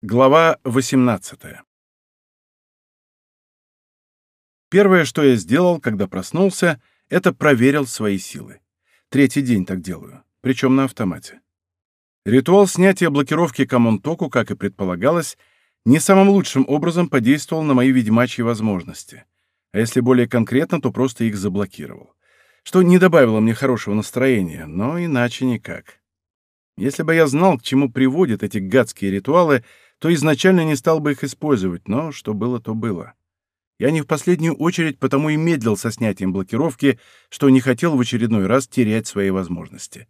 Глава 18 Первое, что я сделал, когда проснулся, это проверил свои силы. Третий день так делаю, причем на автомате. Ритуал снятия блокировки Камонтоку, как и предполагалось, не самым лучшим образом подействовал на мои ведьмачьи возможности. А если более конкретно, то просто их заблокировал. Что не добавило мне хорошего настроения, но иначе никак. Если бы я знал, к чему приводят эти гадские ритуалы, то изначально не стал бы их использовать, но что было, то было. Я не в последнюю очередь потому и медлил со снятием блокировки, что не хотел в очередной раз терять свои возможности.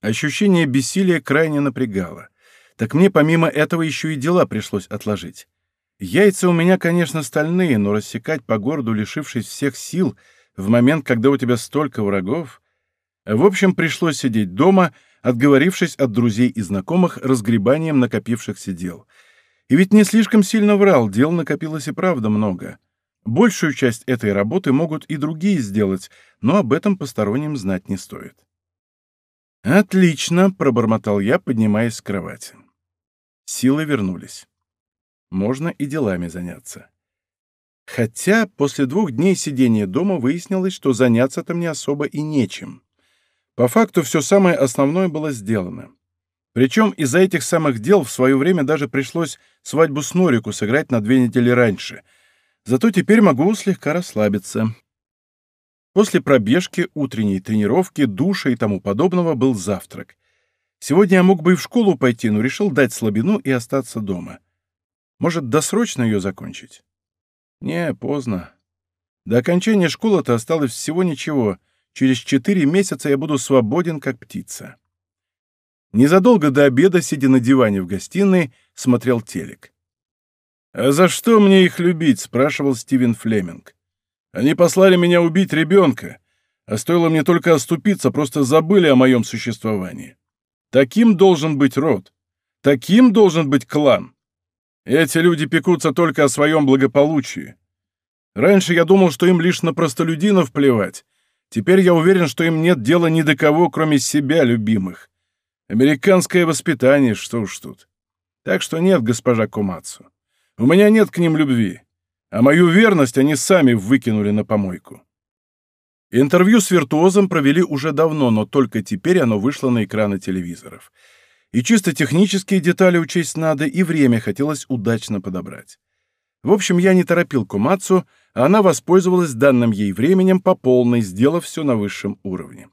Ощущение бессилия крайне напрягало. Так мне помимо этого еще и дела пришлось отложить. Яйца у меня, конечно, стальные, но рассекать по городу, лишившись всех сил, в момент, когда у тебя столько врагов... В общем, пришлось сидеть дома, отговорившись от друзей и знакомых разгребанием накопившихся дел. И ведь не слишком сильно врал, дел накопилось и правда много. Большую часть этой работы могут и другие сделать, но об этом посторонним знать не стоит. «Отлично», — пробормотал я, поднимаясь с кровати. Силы вернулись. Можно и делами заняться. Хотя после двух дней сидения дома выяснилось, что заняться-то мне особо и нечем. По факту все самое основное было сделано. Причем из-за этих самых дел в свое время даже пришлось свадьбу с Норику сыграть на две недели раньше. Зато теперь могу слегка расслабиться. После пробежки, утренней тренировки, душа и тому подобного был завтрак. Сегодня я мог бы и в школу пойти, но решил дать слабину и остаться дома. Может, досрочно ее закончить? Не, поздно. До окончания школы-то осталось всего ничего. Через четыре месяца я буду свободен, как птица. Незадолго до обеда, сидя на диване в гостиной, смотрел телек. «А за что мне их любить?» — спрашивал Стивен Флеминг. «Они послали меня убить ребенка, а стоило мне только оступиться, просто забыли о моем существовании. Таким должен быть род, таким должен быть клан. Эти люди пекутся только о своем благополучии. Раньше я думал, что им лишь на простолюдинов плевать. Теперь я уверен, что им нет дела ни до кого, кроме себя, любимых. Американское воспитание, что уж тут. Так что нет, госпожа Кумацу. У меня нет к ним любви. А мою верность они сами выкинули на помойку. Интервью с виртуозом провели уже давно, но только теперь оно вышло на экраны телевизоров. И чисто технические детали учесть надо, и время хотелось удачно подобрать. В общем, я не торопил Кумацу, она воспользовалась данным ей временем по полной, сделав все на высшем уровне.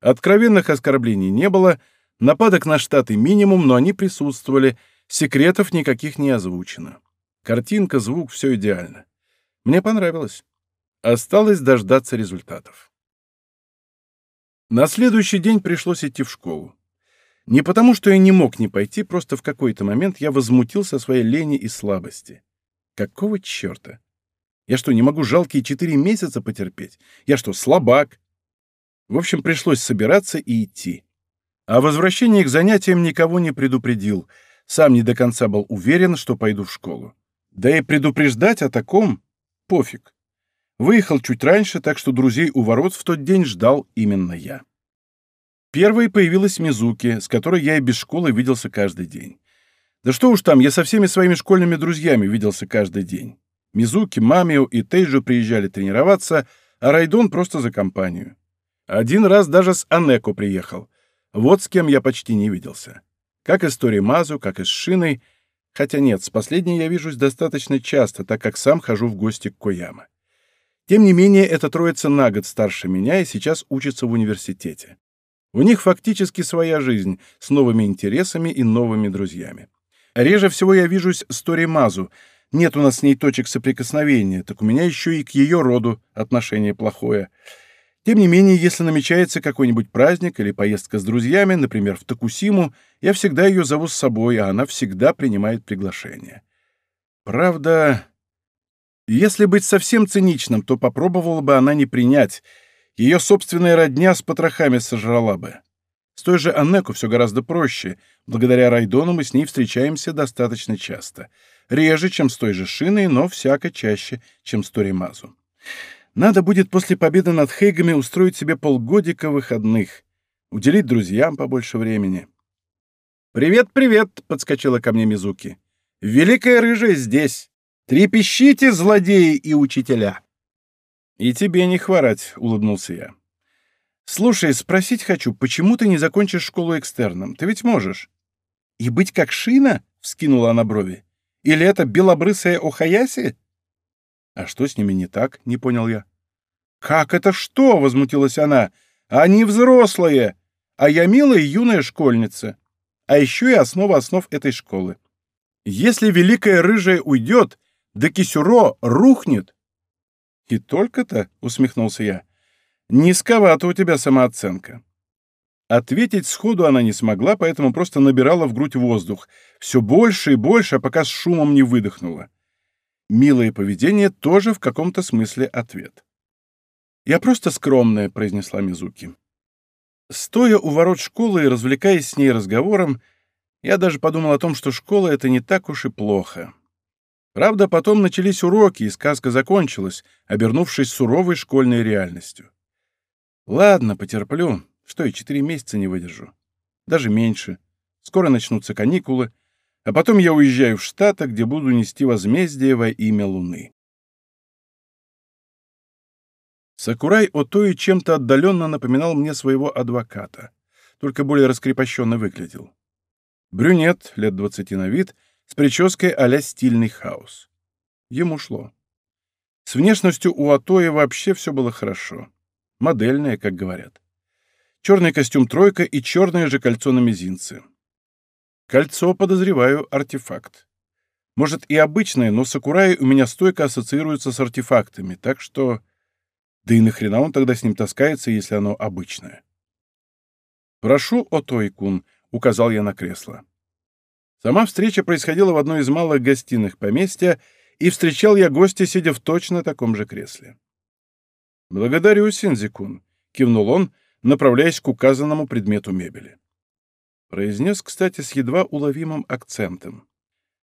Откровенных оскорблений не было — Нападок на Штаты минимум, но они присутствовали, секретов никаких не озвучено. Картинка, звук — все идеально. Мне понравилось. Осталось дождаться результатов. На следующий день пришлось идти в школу. Не потому, что я не мог не пойти, просто в какой-то момент я возмутился своей лени и слабости. Какого черта? Я что, не могу жалкие четыре месяца потерпеть? Я что, слабак? В общем, пришлось собираться и идти. О возвращении к занятиям никого не предупредил. Сам не до конца был уверен, что пойду в школу. Да и предупреждать о таком — пофиг. Выехал чуть раньше, так что друзей у ворот в тот день ждал именно я. Первой появилась Мизуки, с которой я и без школы виделся каждый день. Да что уж там, я со всеми своими школьными друзьями виделся каждый день. Мизуки, Мамио и Тейджу приезжали тренироваться, а Райдон просто за компанию. Один раз даже с Анеко приехал. Вот с кем я почти не виделся. Как и с Торимазу, как и с Шиной, хотя нет, с последней я вижусь достаточно часто, так как сам хожу в гости к Кояма. Тем не менее, эта троица на год старше меня и сейчас учится в университете. У них фактически своя жизнь, с новыми интересами и новыми друзьями. Реже всего я вижусь с Торимазу. Нет у нас с ней точек соприкосновения, так у меня еще и к ее роду отношение плохое — тем не менее, если намечается какой-нибудь праздник или поездка с друзьями, например, в Токусиму, я всегда ее зову с собой, а она всегда принимает приглашение. Правда, если быть совсем циничным, то попробовала бы она не принять. Ее собственная родня с потрохами сожрала бы. С той же Аннеку все гораздо проще. Благодаря Райдону мы с ней встречаемся достаточно часто. Реже, чем с той же Шиной, но всяко чаще, чем с Торимазу. Надо будет после победы над Хейгами устроить себе полгодика выходных, уделить друзьям побольше времени. «Привет, привет!» — подскочила ко мне Мизуки. Великая рыжая здесь. Трепещите, злодеи и учителя!» «И тебе не хворать», — улыбнулся я. «Слушай, спросить хочу, почему ты не закончишь школу экстерном? Ты ведь можешь». «И быть как Шина?» — вскинула она брови. «Или это белобрысая Охаяси?» «А что с ними не так?» — не понял я. «Как это что?» — возмутилась она. «Они взрослые, а я милая юная школьница. А еще и основа основ этой школы. Если великая рыжая уйдет, да Кисюро рухнет». «И только-то?» — усмехнулся я. «Низковата у тебя самооценка». Ответить сходу она не смогла, поэтому просто набирала в грудь воздух. Все больше и больше, а пока с шумом не выдохнула. Милое поведение тоже в каком-то смысле ответ. «Я просто скромная», — произнесла Мизуки. Стоя у ворот школы и развлекаясь с ней разговором, я даже подумал о том, что школа — это не так уж и плохо. Правда, потом начались уроки, и сказка закончилась, обернувшись суровой школьной реальностью. Ладно, потерплю, что и четыре месяца не выдержу. Даже меньше. Скоро начнутся каникулы, а потом я уезжаю в Штаты, где буду нести возмездие во имя Луны. Сакурай Отои чем-то отдаленно напоминал мне своего адвоката, только более раскрепощенно выглядел. Брюнет, лет двадцати на вид, с прической а стильный хаос. Ему шло. С внешностью у Атоя вообще все было хорошо. Модельное, как говорят. Черный костюм «тройка» и черное же кольцо на мизинце. Кольцо, подозреваю, артефакт. Может, и обычное, но Сакурай у меня стойко ассоциируется с артефактами, так что... Да и нахрена он тогда с ним таскается, если оно обычное? «Прошу, Отой-кун», — указал я на кресло. Сама встреча происходила в одной из малых гостиных поместья, и встречал я гостя, сидя в точно таком же кресле. «Благодарю, Синзикун», — кивнул он, направляясь к указанному предмету мебели. Произнес, кстати, с едва уловимым акцентом.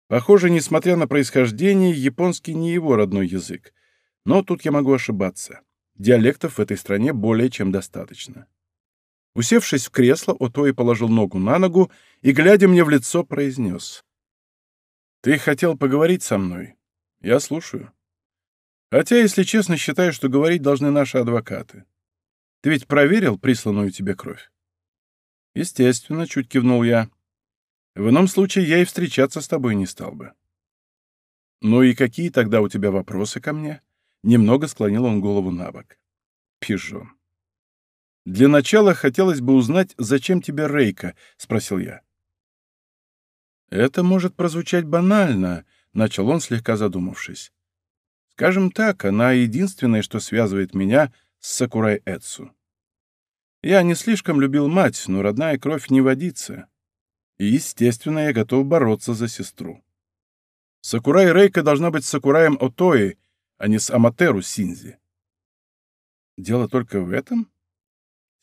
Похоже, несмотря на происхождение, японский не его родной язык. Но тут я могу ошибаться. Диалектов в этой стране более чем достаточно. Усевшись в кресло, Отои положил ногу на ногу и, глядя мне в лицо, произнес. «Ты хотел поговорить со мной? Я слушаю. Хотя, если честно, считаю, что говорить должны наши адвокаты. Ты ведь проверил присланную тебе кровь?» «Естественно», — чуть кивнул я. «В ином случае я и встречаться с тобой не стал бы». «Ну и какие тогда у тебя вопросы ко мне?» Немного склонил он голову на бок. «Пижон». «Для начала хотелось бы узнать, зачем тебе Рейка?» — спросил я. «Это может прозвучать банально», — начал он, слегка задумавшись. «Скажем так, она единственное, что связывает меня с Сакурай Эцу. Я не слишком любил мать, но родная кровь не водится. И, естественно, я готов бороться за сестру. Сакурай Рейка должна быть Сакураем Отои, а не с Аматеру Синзи. Дело только в этом?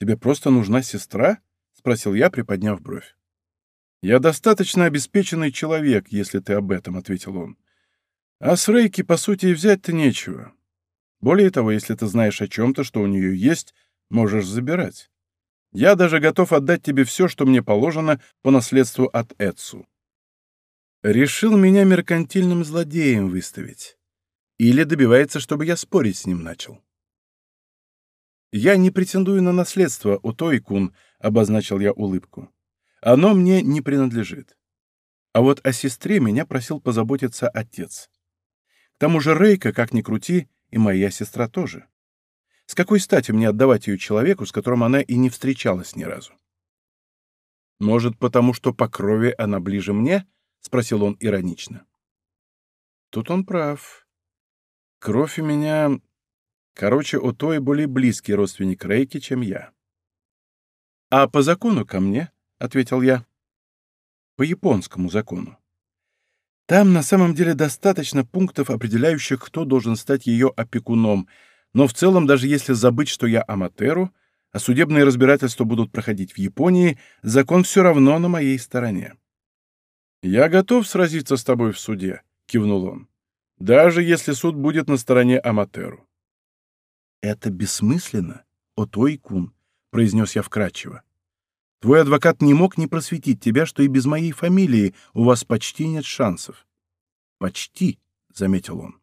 Тебе просто нужна сестра? Спросил я, приподняв бровь. Я достаточно обеспеченный человек, если ты об этом, ответил он. А с Рейки, по сути, и взять-то нечего. Более того, если ты знаешь о чем-то, что у нее есть, можешь забирать. Я даже готов отдать тебе все, что мне положено по наследству от Эцу. Решил меня меркантильным злодеем выставить. Или добивается, чтобы я спорить с ним начал. «Я не претендую на наследство, Утой-кун», — обозначил я улыбку. «Оно мне не принадлежит. А вот о сестре меня просил позаботиться отец. К тому же Рейка, как ни крути, и моя сестра тоже. С какой стати мне отдавать ее человеку, с которым она и не встречалась ни разу?» «Может, потому что по крови она ближе мне?» — спросил он иронично. Тут он прав. Кровь у меня... Короче, у той более близкий родственник Рейки, чем я. «А по закону ко мне?» — ответил я. «По японскому закону. Там на самом деле достаточно пунктов, определяющих, кто должен стать ее опекуном, но в целом, даже если забыть, что я аматеру, а судебные разбирательства будут проходить в Японии, закон все равно на моей стороне». «Я готов сразиться с тобой в суде», — кивнул он даже если суд будет на стороне Аматеру. «Это бессмысленно, Отой-кун», — произнес я вкратчиво. «Твой адвокат не мог не просветить тебя, что и без моей фамилии у вас почти нет шансов. «Почти», — заметил он.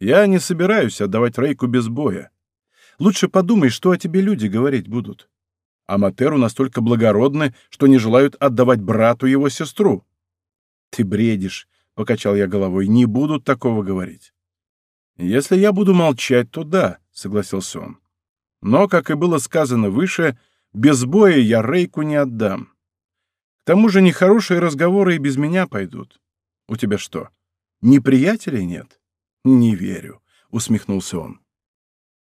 «Я не собираюсь отдавать Рейку без боя. Лучше подумай, что о тебе люди говорить будут. Аматеру настолько благородны, что не желают отдавать брату его сестру». «Ты бредишь», — покачал я головой, — «не будут такого говорить». «Если я буду молчать, то да», — согласился он. «Но, как и было сказано выше, без боя я Рейку не отдам. К тому же нехорошие разговоры и без меня пойдут. У тебя что, неприятелей нет?» «Не верю», — усмехнулся он.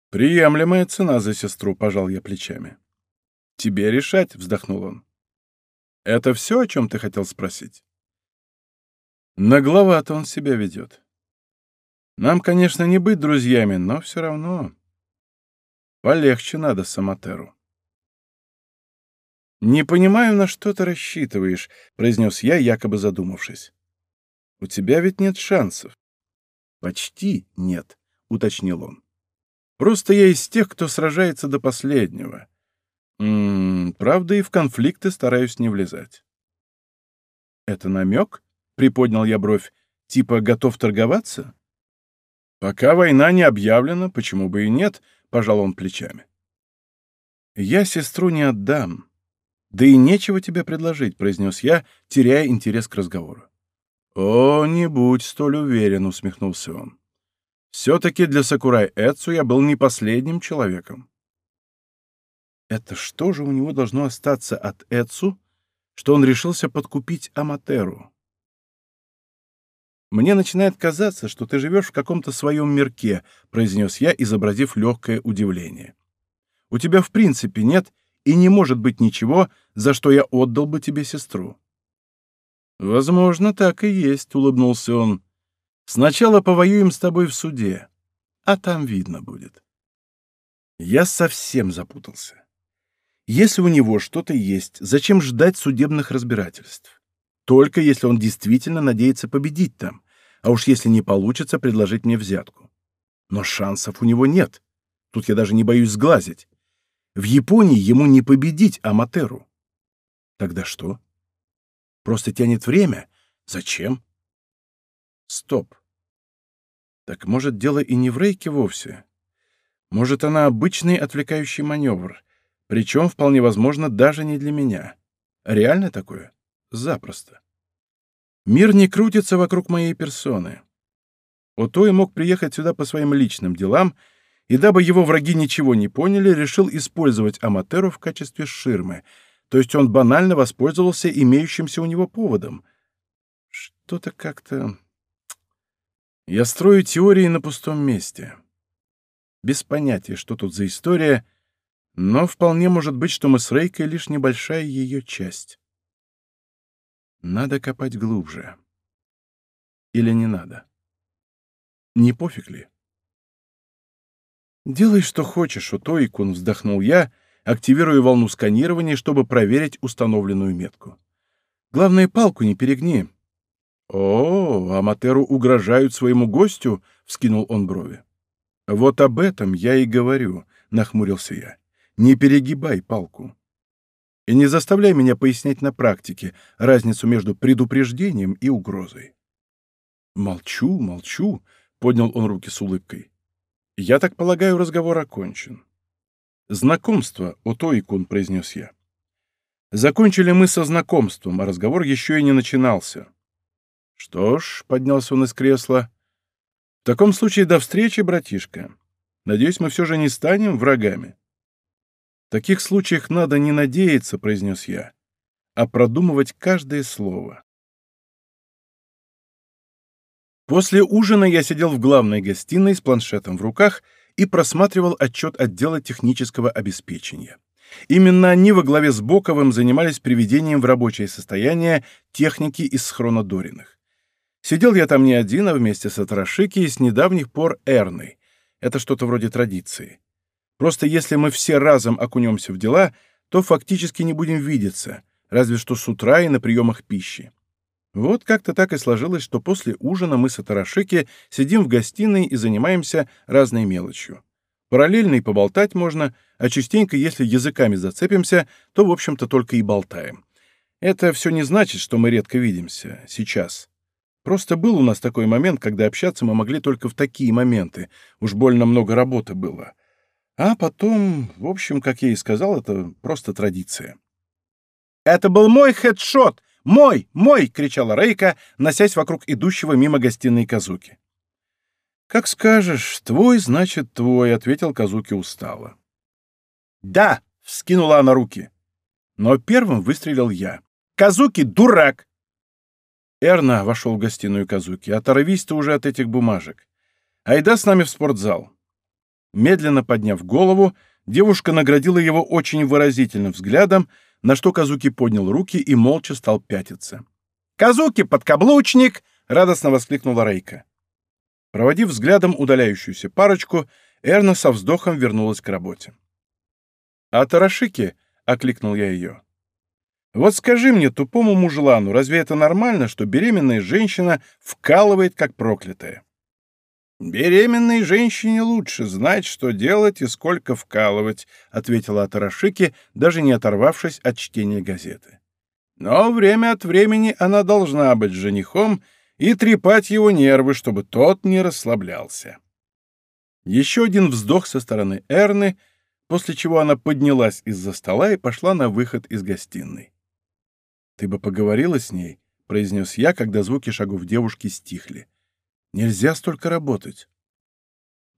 «Приемлемая цена за сестру», — пожал я плечами. «Тебе решать», — вздохнул он. «Это все, о чем ты хотел спросить?» Нагловато он себя ведет. Нам, конечно, не быть друзьями, но все равно полегче надо Самотеру. «Не понимаю, на что ты рассчитываешь», — произнес я, якобы задумавшись. «У тебя ведь нет шансов». «Почти нет», — уточнил он. «Просто я из тех, кто сражается до последнего. М -м, правда, и в конфликты стараюсь не влезать». «Это намек?» — приподнял я бровь. «Типа готов торговаться?» «Пока война не объявлена, почему бы и нет?» — пожал он плечами. «Я сестру не отдам. Да и нечего тебе предложить», — произнес я, теряя интерес к разговору. «О, не будь столь уверен», — усмехнулся он. «Все-таки для Сакурай Эцу я был не последним человеком». Это что же у него должно остаться от Эцу, что он решился подкупить Аматеру? «Мне начинает казаться, что ты живешь в каком-то своем мирке», — произнес я, изобразив легкое удивление. «У тебя в принципе нет и не может быть ничего, за что я отдал бы тебе сестру». «Возможно, так и есть», — улыбнулся он. «Сначала повоюем с тобой в суде, а там видно будет». Я совсем запутался. Если у него что-то есть, зачем ждать судебных разбирательств? Только если он действительно надеется победить там, а уж если не получится, предложить мне взятку. Но шансов у него нет. Тут я даже не боюсь сглазить. В Японии ему не победить Аматеру. Тогда что? Просто тянет время? Зачем? Стоп. Так может, дело и не в рейке вовсе? Может, она обычный отвлекающий маневр, причем, вполне возможно, даже не для меня. Реально такое? Запросто. Мир не крутится вокруг моей персоны. Отой мог приехать сюда по своим личным делам, и дабы его враги ничего не поняли, решил использовать Аматеру в качестве ширмы, то есть он банально воспользовался имеющимся у него поводом. Что-то как-то... Я строю теории на пустом месте. Без понятия, что тут за история, но вполне может быть, что мы с Рейкой лишь небольшая ее часть. Надо копать глубже. Или не надо? Не пофиг ли? «Делай, что хочешь, Утоикун», — вздохнул я, активируя волну сканирования, чтобы проверить установленную метку. «Главное, палку не перегни». «О, Аматеру угрожают своему гостю?» — вскинул он брови. «Вот об этом я и говорю», — нахмурился я. «Не перегибай палку. И не заставляй меня пояснять на практике разницу между предупреждением и угрозой. «Молчу, молчу», — поднял он руки с улыбкой. «Я так полагаю, разговор окончен». «Знакомство, Отоикун», — произнес я. Закончили мы со знакомством, а разговор еще и не начинался. «Что ж», — поднялся он из кресла, — «в таком случае до встречи, братишка. Надеюсь, мы все же не станем врагами» таких случаях надо не надеяться, произнес я, а продумывать каждое слово. После ужина я сидел в главной гостиной с планшетом в руках и просматривал отчет отдела технического обеспечения. Именно они во главе с Боковым занимались приведением в рабочее состояние техники из схронодориных. Сидел я там не один, а вместе с Атарашики и с недавних пор Эрной. Это что-то вроде традиции. Просто если мы все разом окунемся в дела, то фактически не будем видеться, разве что с утра и на приемах пищи. Вот как-то так и сложилось, что после ужина мы с Атарашики сидим в гостиной и занимаемся разной мелочью. Параллельно и поболтать можно, а частенько, если языками зацепимся, то, в общем-то, только и болтаем. Это все не значит, что мы редко видимся. Сейчас. Просто был у нас такой момент, когда общаться мы могли только в такие моменты. Уж больно много работы было. А потом, в общем, как я и сказал, это просто традиция. «Это был мой хедшот! Мой! Мой!» — кричала Рейка, носясь вокруг идущего мимо гостиной Казуки. «Как скажешь, твой, значит, твой», — ответил Казуки устало. «Да!» — вскинула она руки. Но первым выстрелил я. «Казуки, дурак!» Эрна вошел в гостиную Казуки. «Оторвись ты уже от этих бумажек. Айда с нами в спортзал». Медленно подняв голову, девушка наградила его очень выразительным взглядом, на что Казуки поднял руки и молча стал пятиться. «Казуки, подкаблучник!» — радостно воскликнула Рейка. Проводив взглядом удаляющуюся парочку, Эрна со вздохом вернулась к работе. «А Тарашики?» — окликнул я ее. «Вот скажи мне, тупому мужлану, разве это нормально, что беременная женщина вкалывает как проклятая?» «Беременной женщине лучше знать, что делать и сколько вкалывать», — ответила Атарашики, даже не оторвавшись от чтения газеты. «Но время от времени она должна быть женихом и трепать его нервы, чтобы тот не расслаблялся». Еще один вздох со стороны Эрны, после чего она поднялась из-за стола и пошла на выход из гостиной. «Ты бы поговорила с ней?» — произнес я, когда звуки шагов девушки стихли. Нельзя столько работать.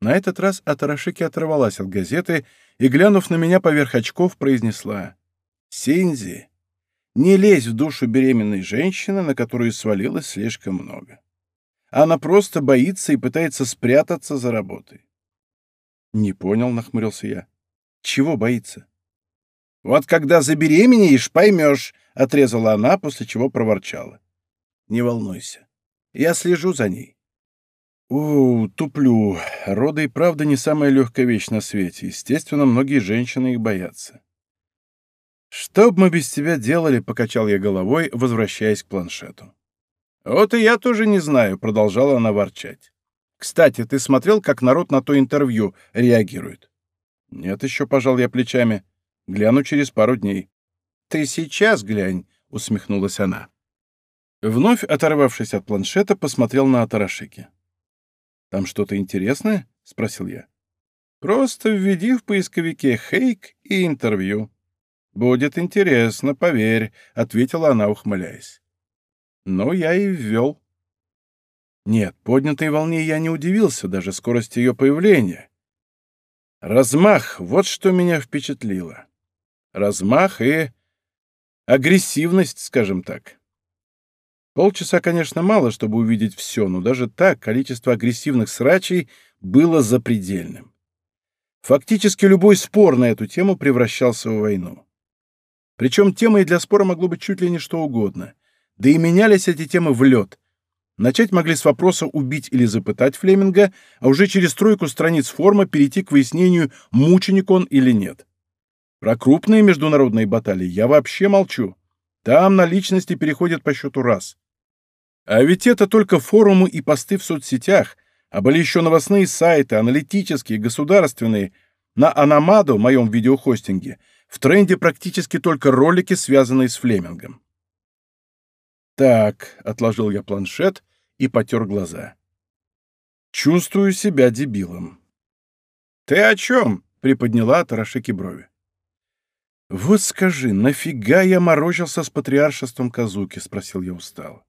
На этот раз Атарашики оторвалась от газеты и, глянув на меня поверх очков, произнесла «Синзи, не лезь в душу беременной женщины, на которую свалилось слишком много. Она просто боится и пытается спрятаться за работой». «Не понял», — нахмурился я. «Чего боится?» «Вот когда забеременеешь, поймешь», — отрезала она, после чего проворчала. «Не волнуйся, я слежу за ней. «О, туплю. Роды и правда не самая легкая вещь на свете. Естественно, многие женщины их боятся». «Что б мы без тебя делали?» — покачал я головой, возвращаясь к планшету. «Вот и я тоже не знаю», — продолжала она ворчать. «Кстати, ты смотрел, как народ на то интервью реагирует?» «Нет еще», — пожал я плечами. «Гляну через пару дней». «Ты сейчас глянь», — усмехнулась она. Вновь оторвавшись от планшета, посмотрел на Атарашики. «Там что-то интересное?» — спросил я. «Просто введи в поисковике «Хейк» и «Интервью». «Будет интересно, поверь», — ответила она, ухмыляясь. «Ну, я и ввел». Нет, поднятой волне я не удивился, даже скорости ее появления. Размах — вот что меня впечатлило. Размах и агрессивность, скажем так. Полчаса, конечно, мало, чтобы увидеть все, но даже так количество агрессивных срачей было запредельным. Фактически любой спор на эту тему превращался в войну. Причем темой для спора могло быть чуть ли не что угодно. Да и менялись эти темы в лед. Начать могли с вопроса убить или запытать Флеминга, а уже через тройку страниц форума перейти к выяснению, мученик он или нет. Про крупные международные баталии я вообще молчу. Там на личности переходят по счету раз. А ведь это только форумы и посты в соцсетях, а были еще новостные сайты, аналитические, государственные. На Аномадо, моем видеохостинге, в тренде практически только ролики, связанные с Флемингом. Так, отложил я планшет и потер глаза. Чувствую себя дебилом. «Ты о чем?» — приподняла Тарашики брови. «Вот скажи, нафига я морочился с патриаршеством Казуки?» — спросил я устало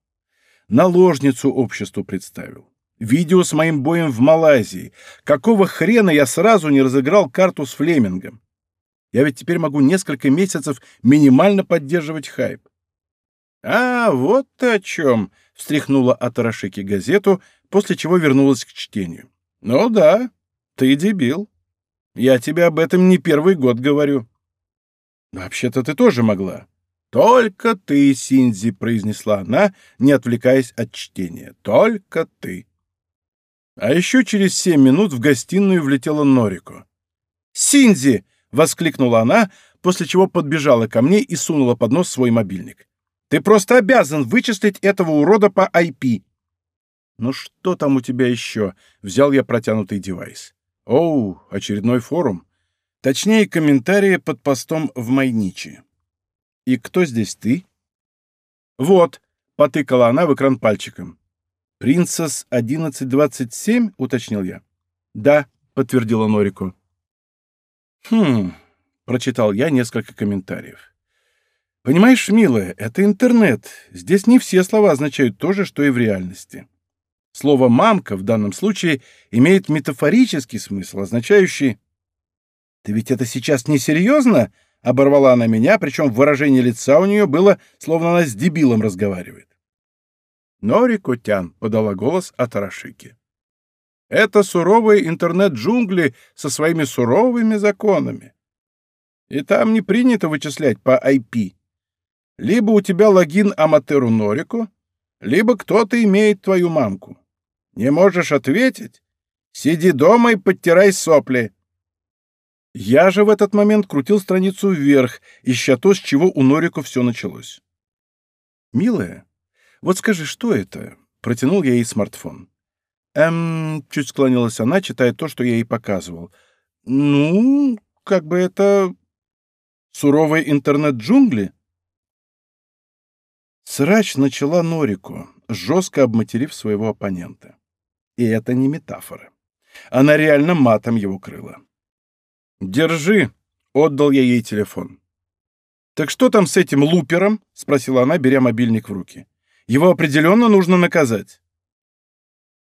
наложницу обществу представил. Видео с моим боем в Малайзии. Какого хрена я сразу не разыграл карту с Флемингом? Я ведь теперь могу несколько месяцев минимально поддерживать хайп. «А, вот ты о чем!» — встряхнула Атарашики газету, после чего вернулась к чтению. «Ну да, ты дебил. Я тебе об этом не первый год говорю». «Вообще-то ты тоже могла. «Только ты, Синзи», — произнесла она, не отвлекаясь от чтения. «Только ты». А еще через семь минут в гостиную влетела Норико. «Синзи!» — воскликнула она, после чего подбежала ко мне и сунула под нос свой мобильник. «Ты просто обязан вычислить этого урода по IP!» «Ну что там у тебя еще?» — взял я протянутый девайс. «Оу, очередной форум. Точнее, комментарии под постом в Майничи. «И кто здесь ты?» «Вот», — потыкала она в экран пальчиком. «Принцесс 1127?» — уточнил я. «Да», — подтвердила Норику. «Хм...» — прочитал я несколько комментариев. «Понимаешь, милая, это интернет. Здесь не все слова означают то же, что и в реальности. Слово «мамка» в данном случае имеет метафорический смысл, означающий... «Ты ведь это сейчас не серьезно?» — оборвала она меня, причем выражение лица у нее было, словно она с дебилом разговаривает. «Нори Котян», — подала голос от Арашики. «Это суровые интернет-джунгли со своими суровыми законами. И там не принято вычислять по IP. Либо у тебя логин Аматеру Норику, либо кто-то имеет твою мамку. Не можешь ответить? Сиди дома и подтирай сопли. Я же в этот момент крутил страницу вверх, ища то, с чего у Норику все началось. «Милая, вот скажи, что это?» — протянул я ей смартфон. «Эм...» — чуть склонилась она, читая то, что я ей показывал. «Ну, как бы это... суровые интернет-джунгли?» Срач начала Норику, жестко обматерив своего оппонента. И это не метафора. Она реально матом его крыла. «Держи!» — отдал я ей телефон. «Так что там с этим лупером?» — спросила она, беря мобильник в руки. «Его определенно нужно наказать».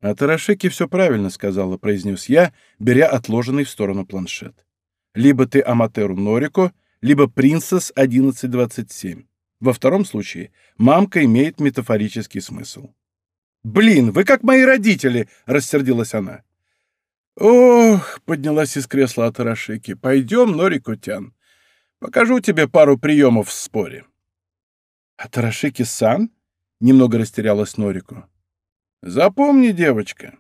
«А Тарашеки все правильно сказала», — произнес я, беря отложенный в сторону планшет. «Либо ты Аматеру Норико, либо Принцесс 1127. Во втором случае мамка имеет метафорический смысл». «Блин, вы как мои родители!» — рассердилась она. «Ох!» — поднялась из кресла от Арашики. «Пойдем, Норикутян. Покажу тебе пару приемов в споре». «А Тарашики-сан?» — немного растерялась Норику. «Запомни, девочка,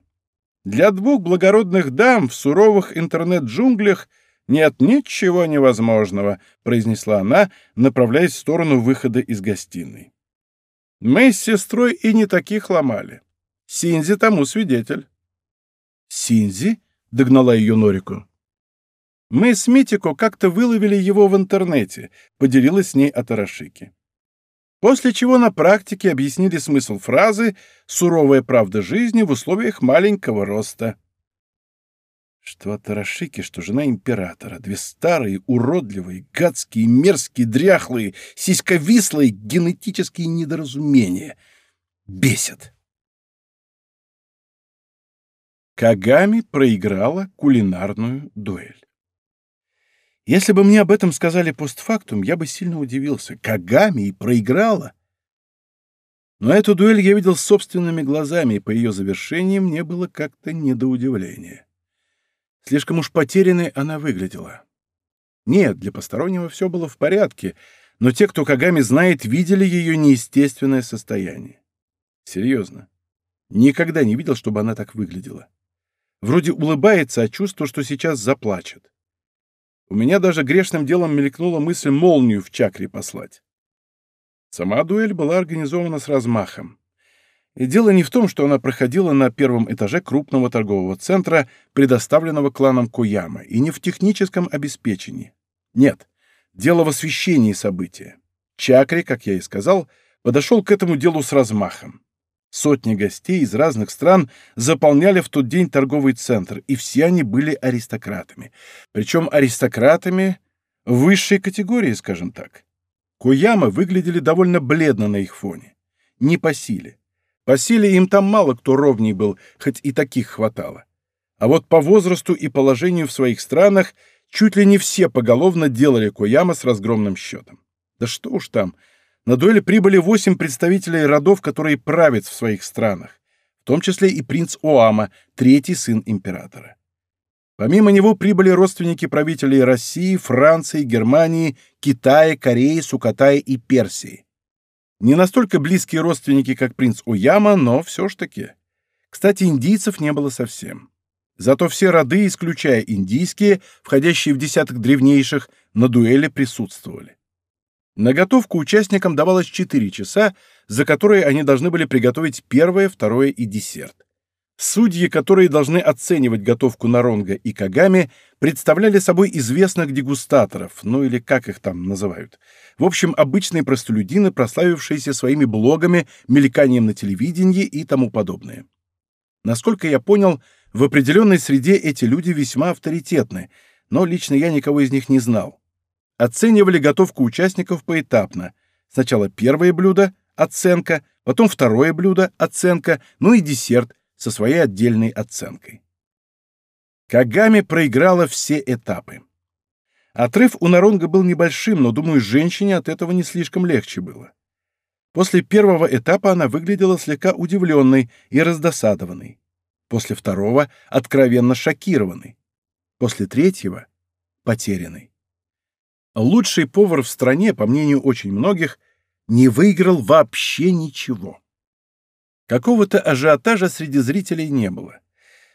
для двух благородных дам в суровых интернет-джунглях нет ничего невозможного», — произнесла она, направляясь в сторону выхода из гостиной. Мы с сестрой и не таких ломали. Синзи тому свидетель. Синзи? Догнала ее Норику. Мы с Митико как-то выловили его в интернете, поделилась с ней Атарашики. После чего на практике объяснили смысл фразы «суровая правда жизни в условиях маленького роста». Что от Тарашики, что жена императора. Две старые, уродливые, гадские, мерзкие, дряхлые, сиськовислые генетические недоразумения. Бесят. Кагами проиграла кулинарную дуэль. Если бы мне об этом сказали постфактум, я бы сильно удивился. Кагами и проиграла. Но эту дуэль я видел собственными глазами, и по ее завершении мне было как-то не до удивления. Слишком уж потерянной она выглядела. Нет, для постороннего все было в порядке, но те, кто Кагами знает, видели ее неестественное состояние. Серьезно. Никогда не видел, чтобы она так выглядела. Вроде улыбается, а чувство, что сейчас заплачет. У меня даже грешным делом мелькнула мысль молнию в чакре послать. Сама дуэль была организована с размахом. И дело не в том, что она проходила на первом этаже крупного торгового центра, предоставленного кланом Куяма, и не в техническом обеспечении. Нет, дело в освещении события. Чакри, как я и сказал, подошел к этому делу с размахом. Сотни гостей из разных стран заполняли в тот день торговый центр, и все они были аристократами. Причем аристократами высшей категории, скажем так. Куяма выглядели довольно бледно на их фоне. Не по силе. По силе им там мало кто ровней был, хоть и таких хватало. А вот по возрасту и положению в своих странах чуть ли не все поголовно делали Кояма с разгромным счетом. Да что уж там, на дуэли прибыли восемь представителей родов, которые правят в своих странах, в том числе и принц Оама, третий сын императора. Помимо него прибыли родственники правителей России, Франции, Германии, Китая, Кореи, Сукатая и Персии. Не настолько близкие родственники, как принц Уяма, но все ж таки. Кстати, индийцев не было совсем. Зато все роды, исключая индийские, входящие в десяток древнейших, на дуэли присутствовали. На готовку участникам давалось 4 часа, за которые они должны были приготовить первое, второе и десерт. Судьи, которые должны оценивать готовку Наронга и Кагами, представляли собой известных дегустаторов, ну или как их там называют. В общем, обычные простолюдины, прославившиеся своими блогами, мельканием на телевидении и тому подобное. Насколько я понял, в определенной среде эти люди весьма авторитетны, но лично я никого из них не знал. Оценивали готовку участников поэтапно. Сначала первое блюдо — оценка, потом второе блюдо — оценка, ну и десерт со своей отдельной оценкой. Кагами проиграла все этапы. Отрыв у Наронга был небольшим, но, думаю, женщине от этого не слишком легче было. После первого этапа она выглядела слегка удивленной и раздосадованной. После второго — откровенно шокированной. После третьего — потерянной. Лучший повар в стране, по мнению очень многих, не выиграл вообще ничего. Какого-то ажиотажа среди зрителей не было.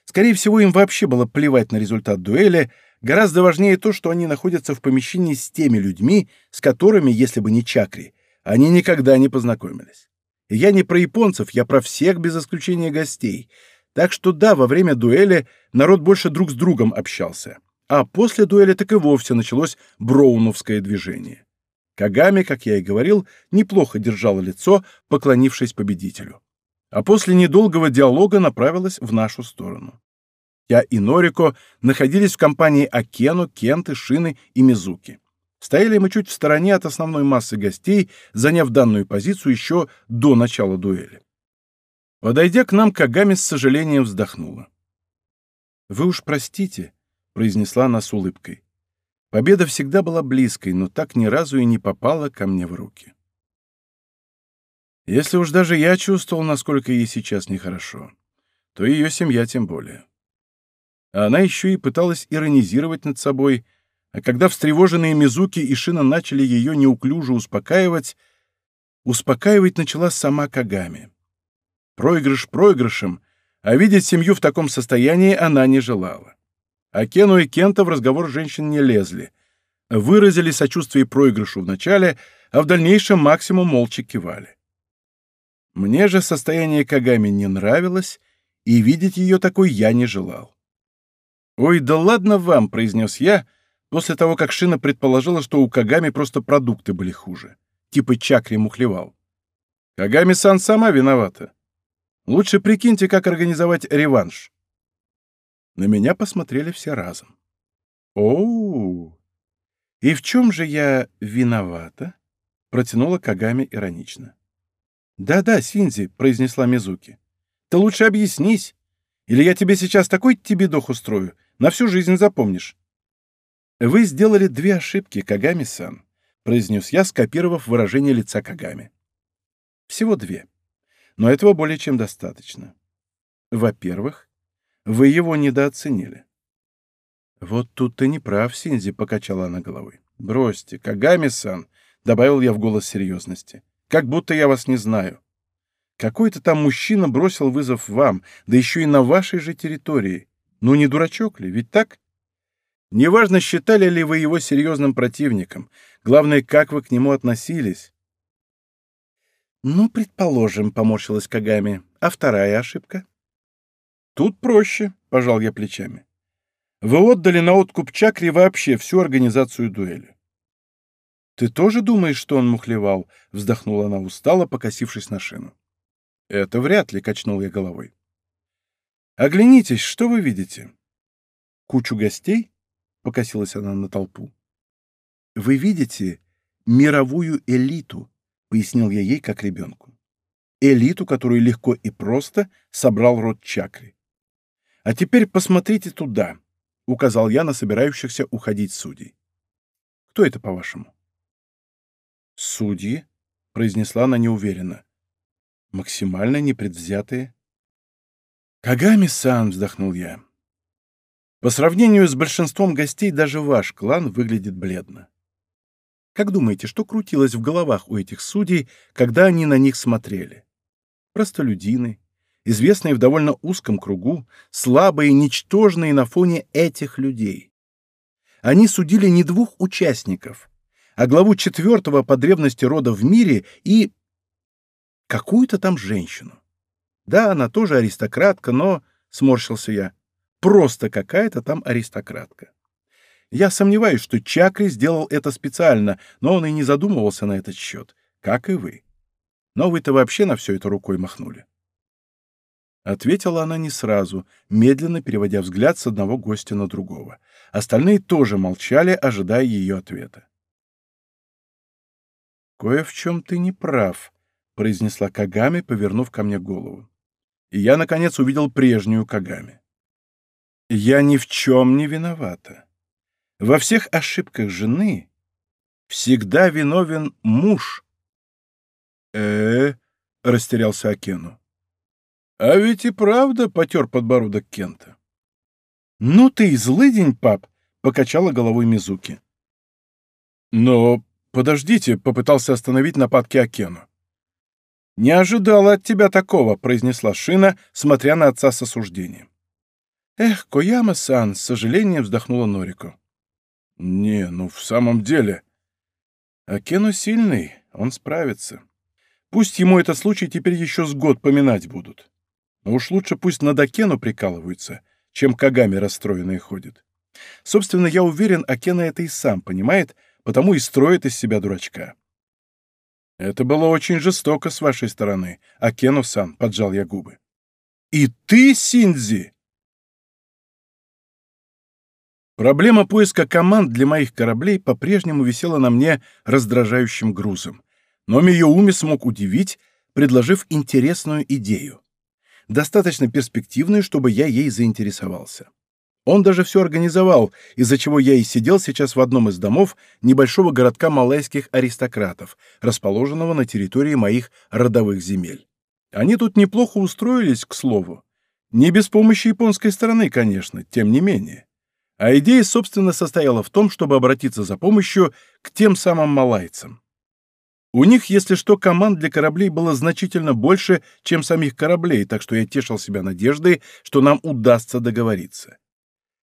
Скорее всего, им вообще было плевать на результат дуэли, гораздо важнее то, что они находятся в помещении с теми людьми, с которыми, если бы не Чакри, они никогда не познакомились. И я не про японцев, я про всех без исключения гостей. Так что да, во время дуэли народ больше друг с другом общался. А после дуэли так и вовсе началось броуновское движение. Кагами, как я и говорил, неплохо держала лицо, поклонившись победителю а после недолгого диалога направилась в нашу сторону. Я и Норико находились в компании Акену, Кенты, Шины и Мизуки. Стояли мы чуть в стороне от основной массы гостей, заняв данную позицию еще до начала дуэли. Подойдя к нам, Кагами с сожалением вздохнула. «Вы уж простите», — произнесла она с улыбкой. Победа всегда была близкой, но так ни разу и не попала ко мне в руки. Если уж даже я чувствовал, насколько ей сейчас нехорошо, то ее семья тем более. А она еще и пыталась иронизировать над собой, а когда встревоженные Мизуки и Шина начали ее неуклюже успокаивать, успокаивать начала сама Кагами. Проигрыш проигрышем, а видеть семью в таком состоянии она не желала. А Кену и Кента в разговор женщин не лезли. Выразили сочувствие проигрышу в начале, а в дальнейшем максимум молча кивали. Мне же состояние Кагами не нравилось, и видеть ее такой я не желал. «Ой, да ладно вам», — произнес я, после того, как Шина предположила, что у Кагами просто продукты были хуже. Типа чакри мухлевал. Кагами-сан сама виновата. Лучше прикиньте, как организовать реванш. На меня посмотрели все разом. Оу! И в чем же я виновата? Протянула Кагами иронично. «Да-да, Синзи», — произнесла Мизуки. «Ты лучше объяснись, или я тебе сейчас такой тебедох устрою, на всю жизнь запомнишь». «Вы сделали две ошибки, Кагами-сан», — произнес я, скопировав выражение лица Кагами. «Всего две. Но этого более чем достаточно. Во-первых, вы его недооценили». «Вот тут ты не прав, Синзи», — покачала она головой. «Бросьте, Кагами-сан», — добавил я в голос серьезности. Как будто я вас не знаю. Какой-то там мужчина бросил вызов вам, да еще и на вашей же территории. Ну не дурачок ли, ведь так? Неважно, считали ли вы его серьезным противником. Главное, как вы к нему относились. Ну, предположим, поморщилась Кагами. А вторая ошибка? Тут проще, пожал я плечами. Вы отдали на откуп Чакре вообще всю организацию дуэли. «Ты тоже думаешь, что он мухлевал?» — вздохнула она устало, покосившись на шину. «Это вряд ли», — качнул я головой. «Оглянитесь, что вы видите?» «Кучу гостей?» — покосилась она на толпу. «Вы видите мировую элиту», — пояснил я ей как ребенку. «Элиту, которую легко и просто собрал род чакры. А теперь посмотрите туда», — указал я на собирающихся уходить судей. «Кто это, по-вашему?» «Судьи?» — произнесла она неуверенно. «Максимально непредвзятые». «Кагами-сан!» — вздохнул я. «По сравнению с большинством гостей даже ваш клан выглядит бледно. Как думаете, что крутилось в головах у этих судей, когда они на них смотрели? Простолюдины, известные в довольно узком кругу, слабые, ничтожные на фоне этих людей. Они судили не двух участников, а главу четвертого по древности рода в мире и... какую-то там женщину. Да, она тоже аристократка, но сморщился я. «Просто какая-то там аристократка». Я сомневаюсь, что Чакри сделал это специально, но он и не задумывался на этот счет, как и вы. Но вы-то вообще на все это рукой махнули. Ответила она не сразу, медленно переводя взгляд с одного гостя на другого. Остальные тоже молчали, ожидая ее ответа. «Кое в чем ты не прав», — произнесла Кагами, повернув ко мне голову. И я, наконец, увидел прежнюю Кагами. «Я ни в чем не виновата. Во всех ошибках жены всегда виновен муж». «Э-э», — растерялся Акену. «А ведь и правда», — потер подбородок Кента. «Ну ты и злыдень, пап», — покачала головой Мизуки. «Но подождите», — попытался остановить нападки Акену. «Не ожидала от тебя такого», — произнесла Шина, смотря на отца с осуждением. «Эх, Кояма-сан», — с сожалением вздохнула Норико. «Не, ну в самом деле...» «Акену сильный, он справится. Пусть ему этот случай теперь еще с год поминать будут. Уж лучше пусть над Акену прикалываются, чем Кагами расстроенные ходят. Собственно, я уверен, Акена это и сам понимает, потому и строит из себя дурачка. «Это было очень жестоко с вашей стороны, Акену-сан», — поджал я губы. «И ты, Синдзи!» Проблема поиска команд для моих кораблей по-прежнему висела на мне раздражающим грузом. Но Миоуми смог удивить, предложив интересную идею. Достаточно перспективную, чтобы я ей заинтересовался. Он даже все организовал, из-за чего я и сидел сейчас в одном из домов небольшого городка малайских аристократов, расположенного на территории моих родовых земель. Они тут неплохо устроились, к слову. Не без помощи японской стороны, конечно, тем не менее. А идея, собственно, состояла в том, чтобы обратиться за помощью к тем самым малайцам. У них, если что, команд для кораблей было значительно больше, чем самих кораблей, так что я тешил себя надеждой, что нам удастся договориться.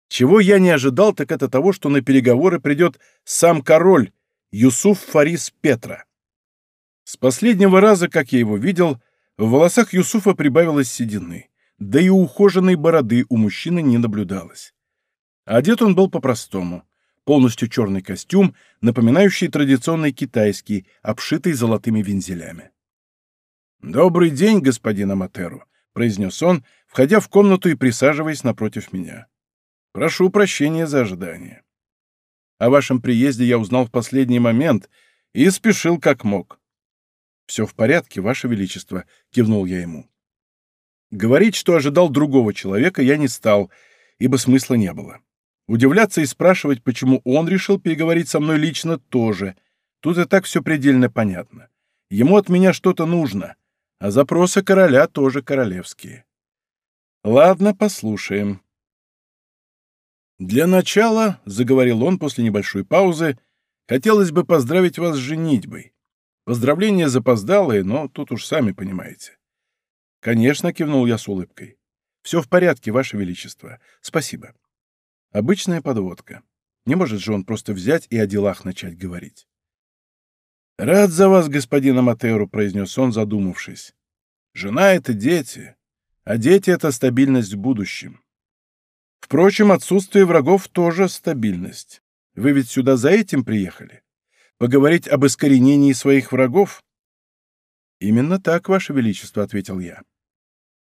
Чего я не ожидал, так это того, что на переговоры придет сам король Юсуф Фарис Петра. С последнего раза, как я его видел, в волосах Юсуфа прибавилось седины, да и ухоженной бороды у мужчины не наблюдалось. Одет он был по-простому. Полностью черный костюм, напоминающий традиционный китайский, обшитый золотыми вензелями. «Добрый день, господин Аматеру», — произнес он, входя в комнату и присаживаясь напротив меня. Прошу прощения за ожидание. О вашем приезде я узнал в последний момент и спешил как мог. «Все в порядке, Ваше Величество», — кивнул я ему. Говорить, что ожидал другого человека, я не стал, ибо смысла не было. Удивляться и спрашивать, почему он решил переговорить со мной лично, тоже. Тут и так все предельно понятно. Ему от меня что-то нужно, а запросы короля тоже королевские. Ладно, послушаем. «Для начала», — заговорил он после небольшой паузы, — «хотелось бы поздравить вас с женитьбой. Поздравления запоздалые, но тут уж сами понимаете». «Конечно», — кивнул я с улыбкой. «Все в порядке, Ваше Величество. Спасибо». Обычная подводка. Не может же он просто взять и о делах начать говорить. «Рад за вас, господин Аматеру», — произнес он, задумавшись. «Жена — это дети, а дети — это стабильность в будущем. Впрочем, отсутствие врагов тоже стабильность. Вы ведь сюда за этим приехали? Поговорить об искоренении своих врагов? Именно так, Ваше Величество, ответил я.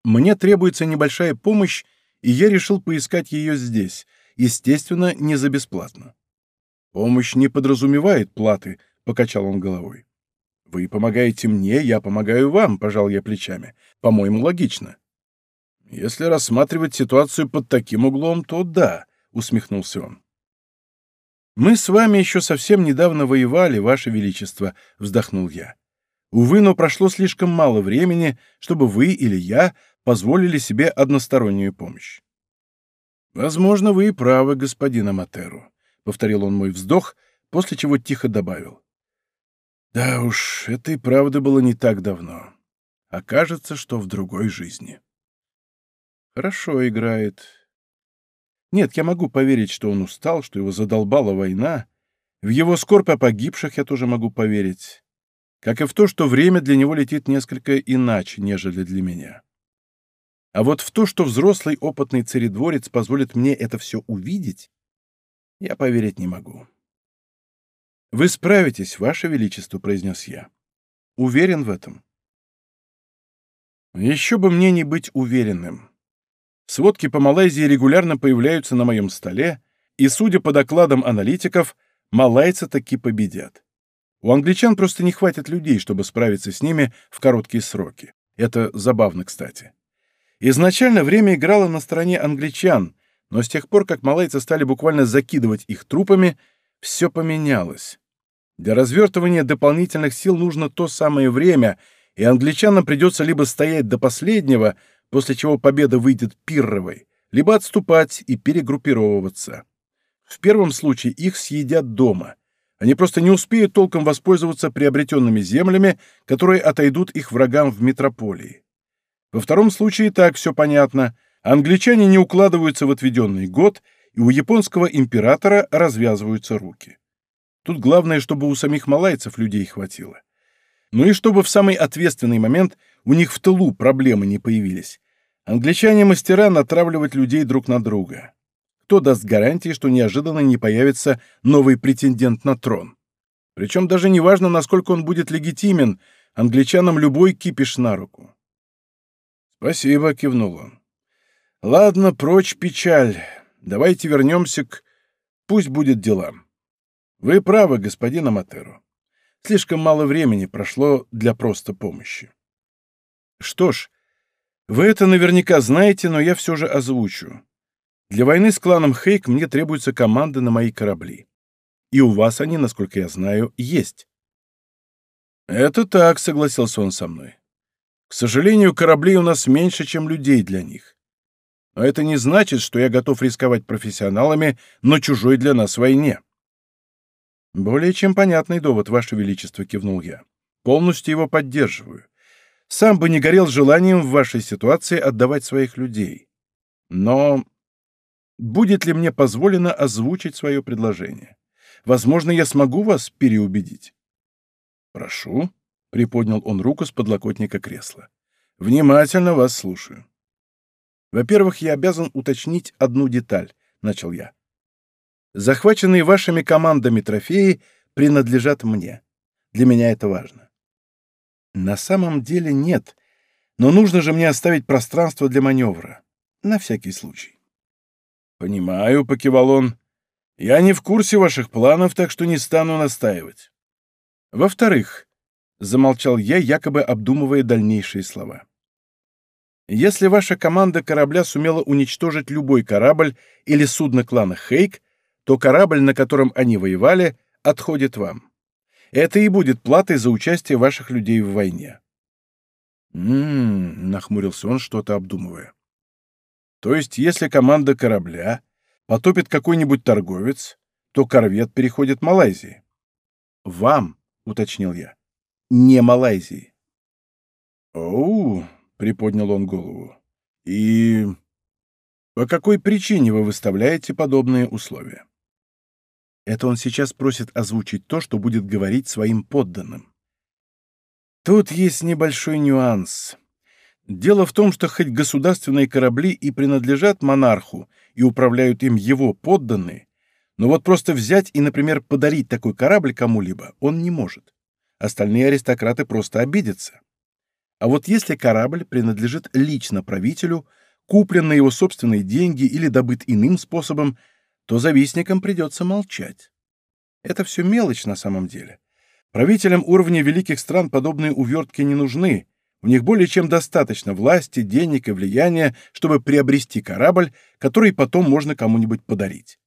Мне требуется небольшая помощь, и я решил поискать ее здесь, естественно, не за бесплатно. Помощь не подразумевает платы, покачал он головой. Вы помогаете мне, я помогаю вам, пожал я плечами. По-моему, логично. Если рассматривать ситуацию под таким углом, то да, усмехнулся он. Мы с вами еще совсем недавно воевали, ваше величество, вздохнул я. Увы, но прошло слишком мало времени, чтобы вы или я позволили себе одностороннюю помощь. Возможно, вы и правы, господин Аматеру, повторил он мой вздох, после чего тихо добавил. Да уж, это и правда было не так давно. Окажется, что в другой жизни. Хорошо играет. Нет, я могу поверить, что он устал, что его задолбала война. В его скорбь о погибших я тоже могу поверить. Как и в то, что время для него летит несколько иначе, нежели для меня. А вот в то, что взрослый опытный царедворец позволит мне это все увидеть, я поверить не могу. «Вы справитесь, Ваше Величество», — произнес я. «Уверен в этом». Еще бы мне не быть уверенным. Сводки по Малайзии регулярно появляются на моем столе, и, судя по докладам аналитиков, малайцы таки победят. У англичан просто не хватит людей, чтобы справиться с ними в короткие сроки. Это забавно, кстати. Изначально время играло на стороне англичан, но с тех пор, как малайцы стали буквально закидывать их трупами, все поменялось. Для развертывания дополнительных сил нужно то самое время, и англичанам придется либо стоять до последнего, после чего победа выйдет пирровой, либо отступать и перегруппировываться. В первом случае их съедят дома. Они просто не успеют толком воспользоваться приобретенными землями, которые отойдут их врагам в метрополии. Во втором случае так все понятно. Англичане не укладываются в отведенный год — и у японского императора развязываются руки. Тут главное, чтобы у самих малайцев людей хватило. Ну и чтобы в самый ответственный момент у них в тылу проблемы не появились. Англичане-мастера натравливать людей друг на друга. Кто даст гарантии, что неожиданно не появится новый претендент на трон? Причем даже не важно, насколько он будет легитимен, англичанам любой кипиш на руку. «Спасибо», — кивнул он. «Ладно, прочь печаль. Давайте вернемся к... Пусть будет делам. Вы правы, господин Аматеру. Слишком мало времени прошло для просто помощи. Что ж, вы это наверняка знаете, но я все же озвучу. Для войны с кланом Хейк мне требуются команды на мои корабли. И у вас они, насколько я знаю, есть. Это так, согласился он со мной. К сожалению, кораблей у нас меньше, чем людей для них. Но это не значит, что я готов рисковать профессионалами на чужой для нас войне. Более чем понятный довод, Ваше Величество, кивнул я. Полностью его поддерживаю. Сам бы не горел желанием в вашей ситуации отдавать своих людей. Но будет ли мне позволено озвучить свое предложение? Возможно, я смогу вас переубедить. Прошу, — приподнял он руку с подлокотника кресла. Внимательно вас слушаю. Во-первых, я обязан уточнить одну деталь, — начал я. Захваченные вашими командами трофеи принадлежат мне. Для меня это важно. На самом деле нет, но нужно же мне оставить пространство для маневра. На всякий случай. Понимаю, — покивал он. Я не в курсе ваших планов, так что не стану настаивать. Во-вторых, — замолчал я, якобы обдумывая дальнейшие слова. Если ваша команда корабля сумела уничтожить любой корабль или судно клана Хейк, то корабль, на котором они воевали, отходит вам. Это и будет платой за участие ваших людей в войне. «М-м-м», нахмурился он, что-то обдумывая. То есть, если команда корабля потопит какой-нибудь торговец, то корвет переходит Малайзии. Вам, уточнил я, не Малайзии. Оу, приподнял он голову. И по какой причине вы выставляете подобные условия? Это он сейчас просит озвучить то, что будет говорить своим подданным. Тут есть небольшой нюанс. Дело в том, что хоть государственные корабли и принадлежат монарху и управляют им его подданные, но вот просто взять и, например, подарить такой корабль кому-либо он не может. Остальные аристократы просто обидятся. А вот если корабль принадлежит лично правителю, куплен на его собственные деньги или добыт иным способом, то завистникам придется молчать. Это все мелочь на самом деле. Правителям уровня великих стран подобные увертки не нужны. У них более чем достаточно власти, денег и влияния, чтобы приобрести корабль, который потом можно кому-нибудь подарить.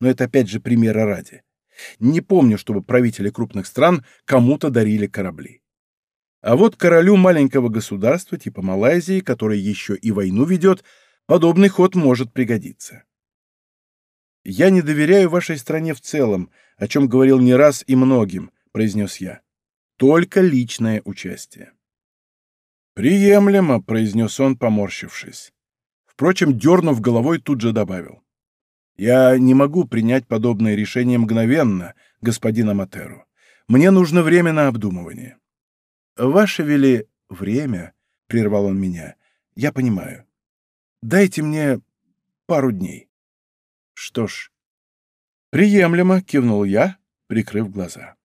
Но это опять же примера ради. Не помню, чтобы правители крупных стран кому-то дарили корабли. А вот королю маленького государства, типа Малайзии, который еще и войну ведет, подобный ход может пригодиться. «Я не доверяю вашей стране в целом, о чем говорил не раз и многим», — произнес я. «Только личное участие». «Приемлемо», — произнес он, поморщившись. Впрочем, дернув головой, тут же добавил. «Я не могу принять подобное решение мгновенно, господин Аматеру. Мне нужно время на обдумывание». «Ваше вели время», — прервал он меня, — «я понимаю. Дайте мне пару дней». «Что ж, приемлемо», — кивнул я, прикрыв глаза.